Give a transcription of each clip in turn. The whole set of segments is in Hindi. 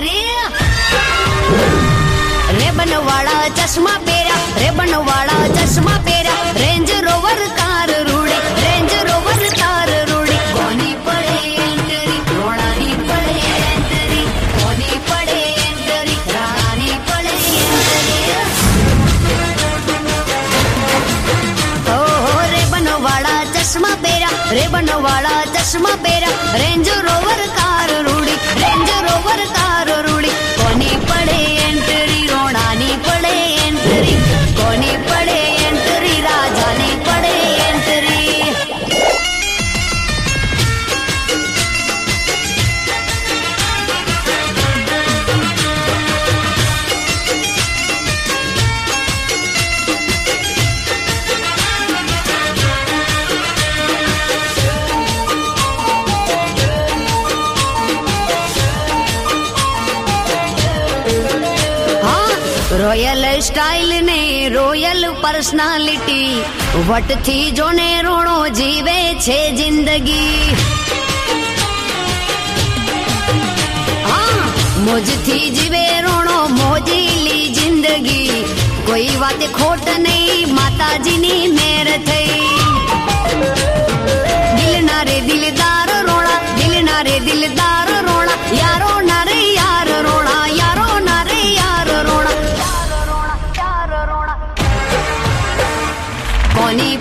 एंट्री रेबन वाला चश्मा पेरा रेबन वाला चश्मा पेरा रेंज रोवर कार रूड़ी रेंज रोवर कार रूड़ी कोनी पड़े एंट्री रोड़ानी पड़े एंट्री कोनी पड़े एंट्री रानी पड़े एंट्री ओ रेबन वाला चश्मा पेरा रेबन રોયલ સ્ટાઇલ ને રોયલ પર્સનાલિટી. વટથી જોને રોણો જીવે છે જિંદગી. મોજથી જીવે રોણો મોજીલી જિંદગી. કોઈ વાત ખોટ નહીં, માતાજીની મેર થઈ. દિલ ના રે દિલદાર રોણા દિલ ના રે દિલદાર होनी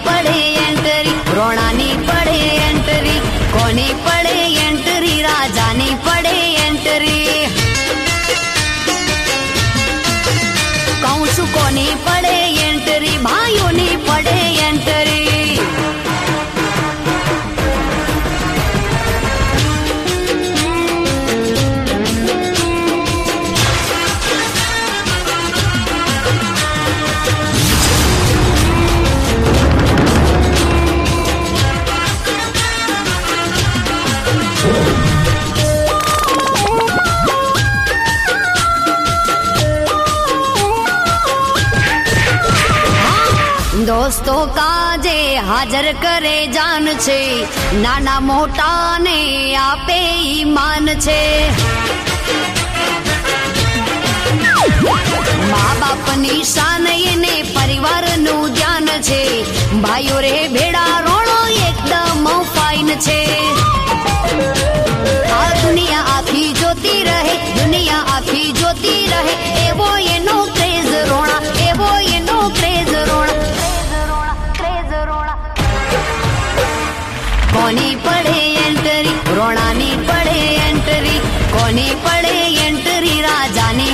દોસ્તો કાજે હાજર કરે જાન છે. નાના મોટાને આપે ઈમાન છે. મા બાપની શાન એને પરિવારનું ધ્યાન છે. ભાઈઓ होनी पड़े एंट्री राजानी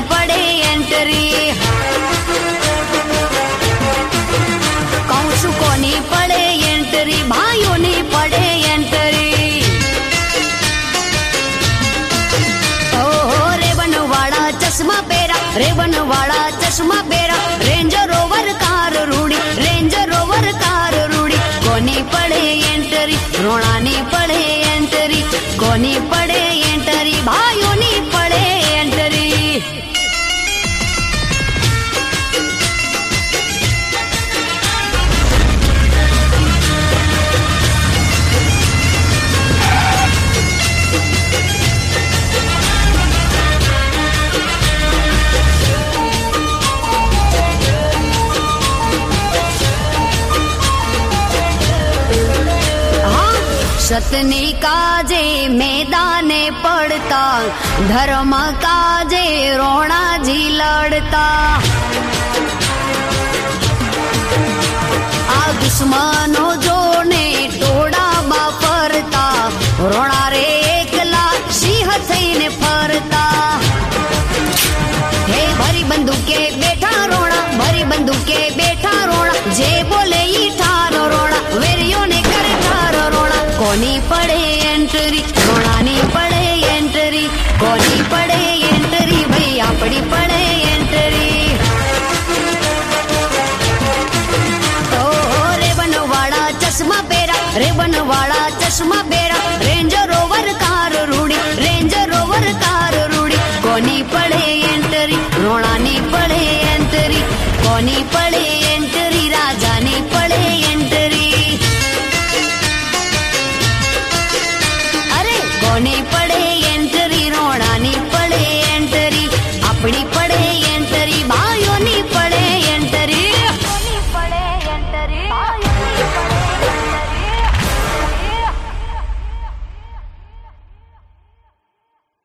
कौशु नहीं पड़े एंट्री ओ हो रेवन वाला चश्मा बेरा रेवन वाला चश्मा रेंजर रोवर कार रूड़ी रेंजर रोवर कार रूड़ी कोनी पड़े एंट्री रोणानी पड़े एंटरी कोनी पड़े સતની કાજે મેદાને પડતા ધર્મ કાજે રોણાજી લડતા આ દુશ્મનો જોને ટોળામાં ફરતા રોણા રે એકલા સિંહ થઈને ફરતા હે ભરી બંદૂકે બેઠા રોણા ભરી બંદૂકે બેઠા Bonnie.